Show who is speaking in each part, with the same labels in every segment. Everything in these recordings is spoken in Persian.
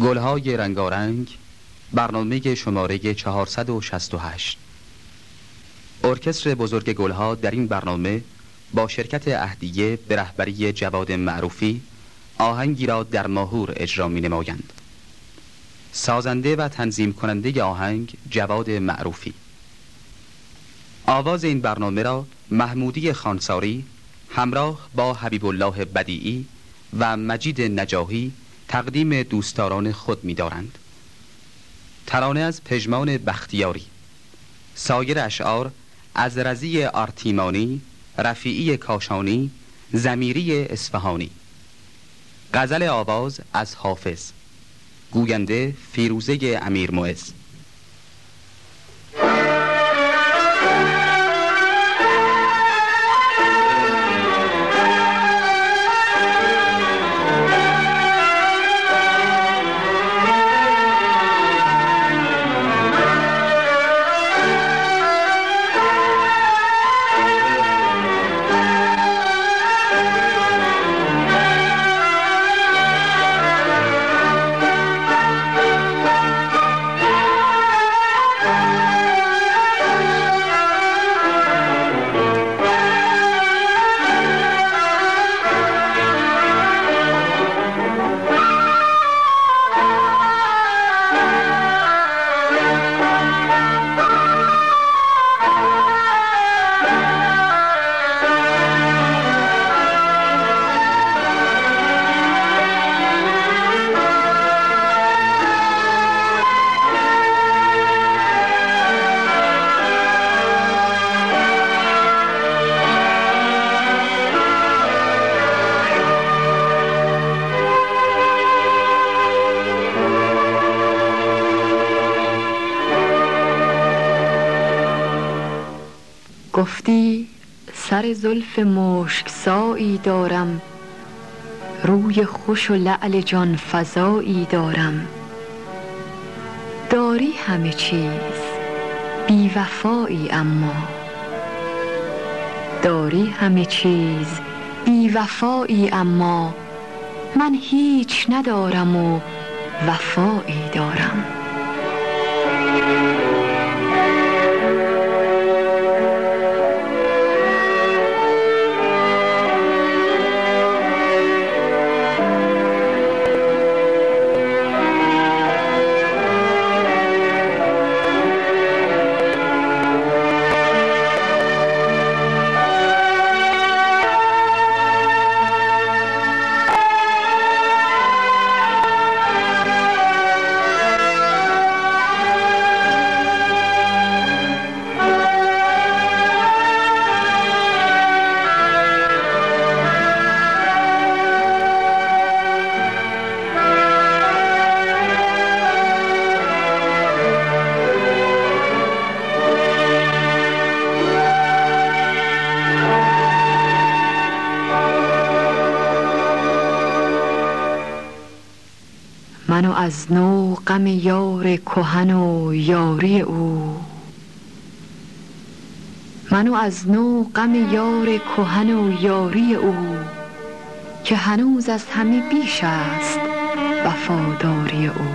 Speaker 1: گلهای رنگارنگ برنامه شماره 468 ارکستر بزرگ گلها در این برنامه با شرکت اهدیه به رهبری جواد معروفی آهنگی را در ماهور اجرا می نمایند سازنده و تنظیم کننده آهنگ جواد معروفی. آواز این برنامه را محمودی خانساری همراه با حبیب الله بدیعی و مجید نجاهی تقدیم دوستداران خود می دارند. ترانه از پژمان بختیاری. سایر اشعار از رزی آرتیمانی رفیعی کاشانی زمیری اصفهانی. غزل آواز از حافظ. گوینده فیروزه امیر معز
Speaker 2: گفتی سر زلف مشک سایی دارم روی خوش و لعل جان فزایی دارم. داری همه چیز بی وفایی اما. داری همه چیز بی وفایی اما. من هیچ ندارم و وفایی دارم. از نو غم یار کهن و یاری او. منو از نو غم یار کهن و یاری او که هنوز از همه بیش است وفاداری او.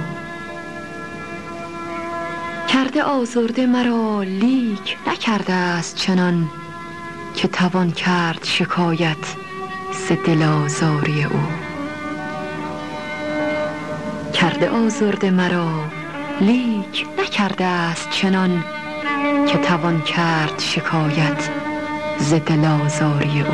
Speaker 2: کرده آزرده مرا لیک نکرده است چنان که توان کرد شکایت ز دل او. کرده آزرده مرا لیک نکرده است چنان که توان کرد شکایت ز دل او.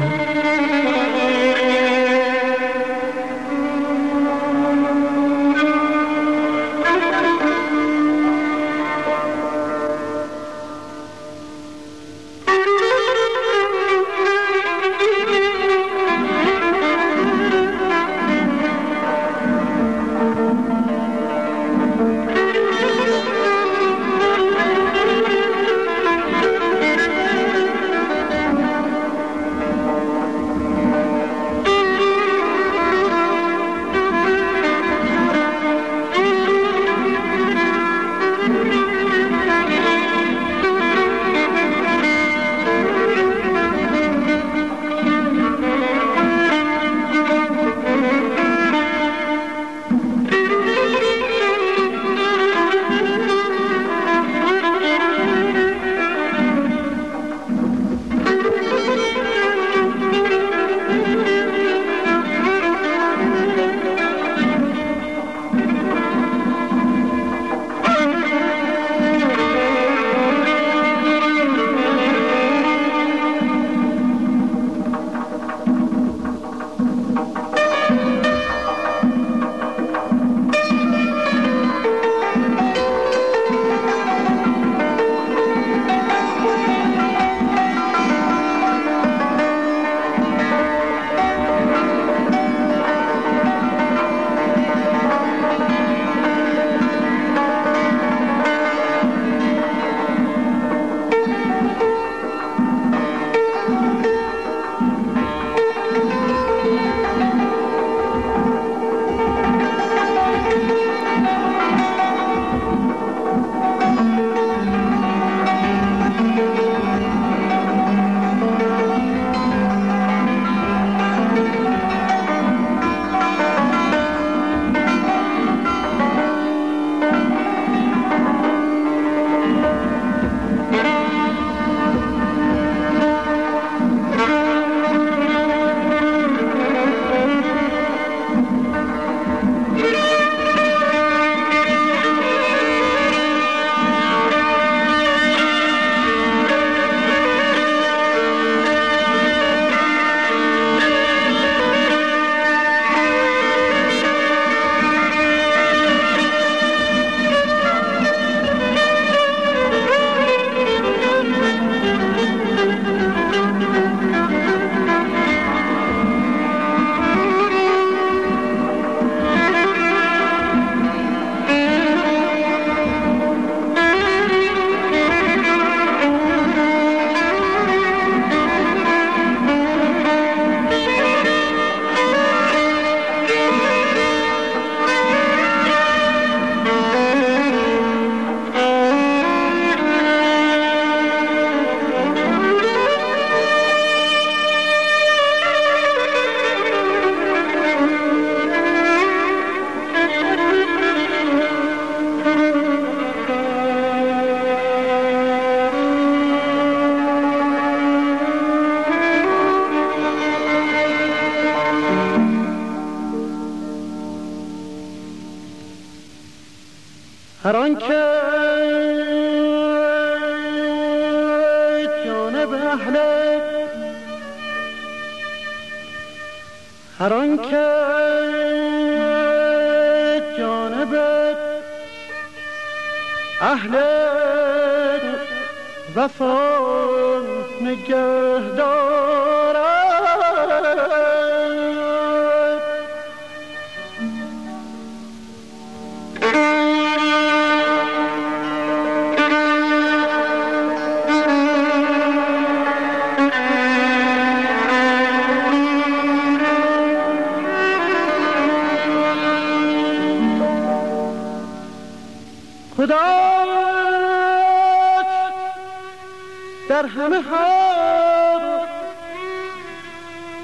Speaker 3: در همه حال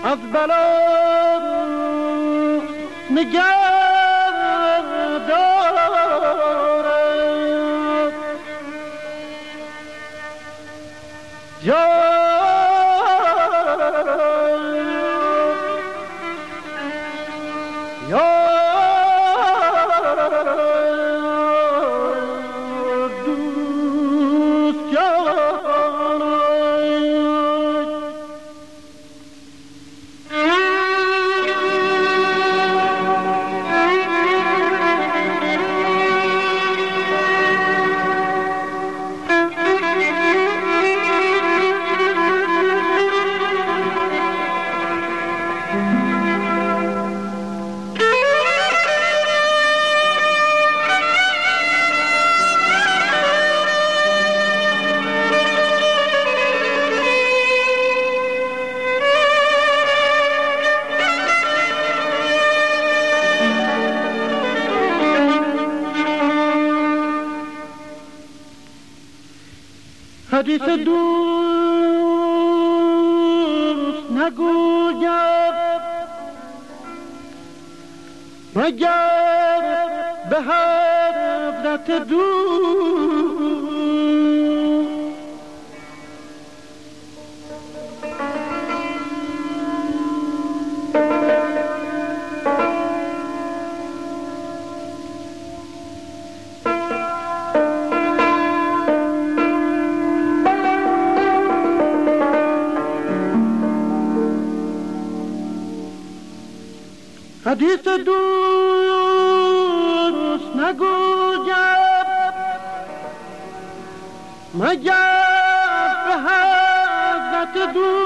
Speaker 3: از بلا نگه حدیث دوست نگوید مگر به حضرت دوست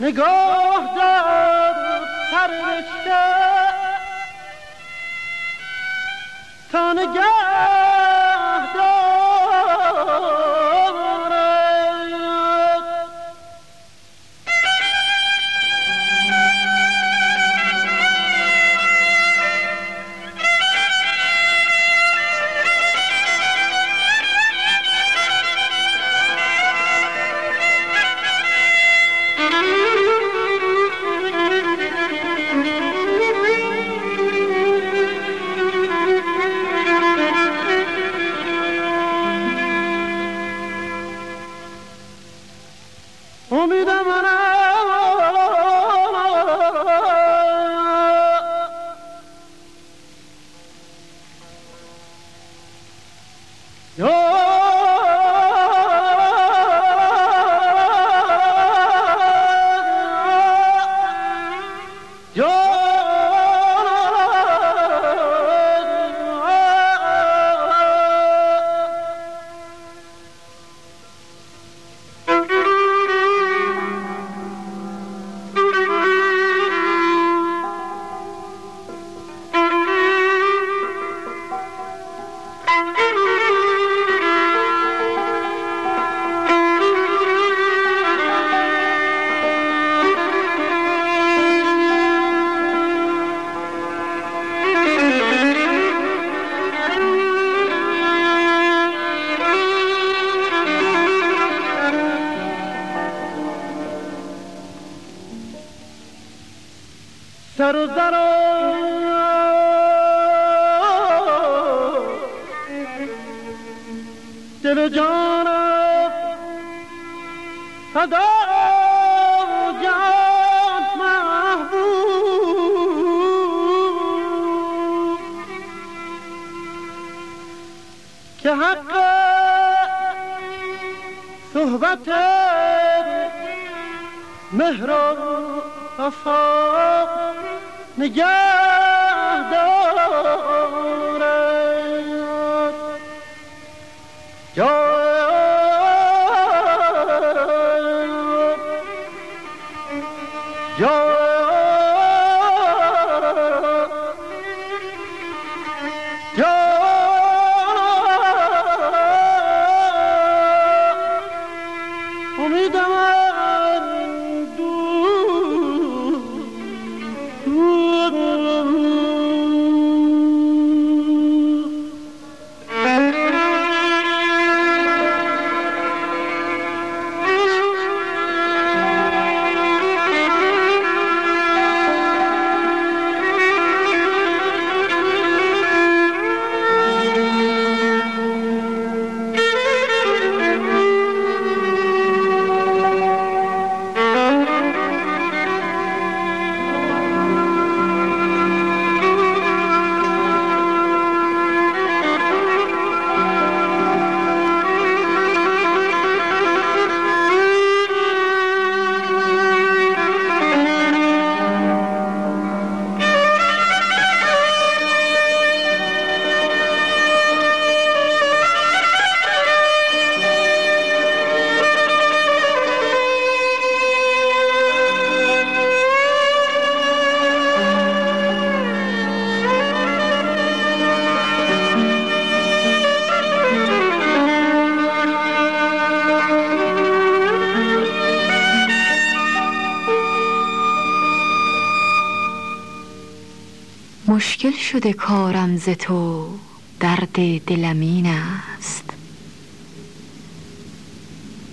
Speaker 3: نگاه دار سر رشته تا نگاه سر و زر دل و جان فدا جان محبوب. که حق صحبت مهر و نگه دارد
Speaker 4: شده کارم ز تو درد دلمین است.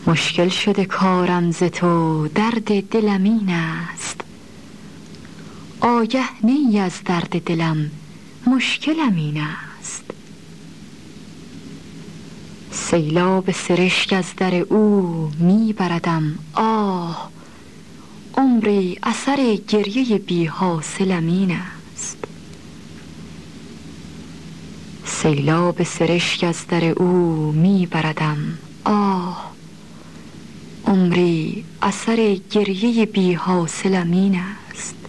Speaker 4: مشکل شده کارم ز تو درد دلم این است. آگه نی از درد دلم مشکلم این است. سیلاب سرشک از در او می بردم آه عمری اثر گریه بی حاصلم این است. سیلاب سرشک از در او می بردم آه عمری اثر گریه بی حاصلم است.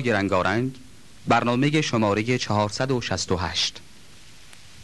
Speaker 1: گلهای رنگارنگ برنامه شماره 468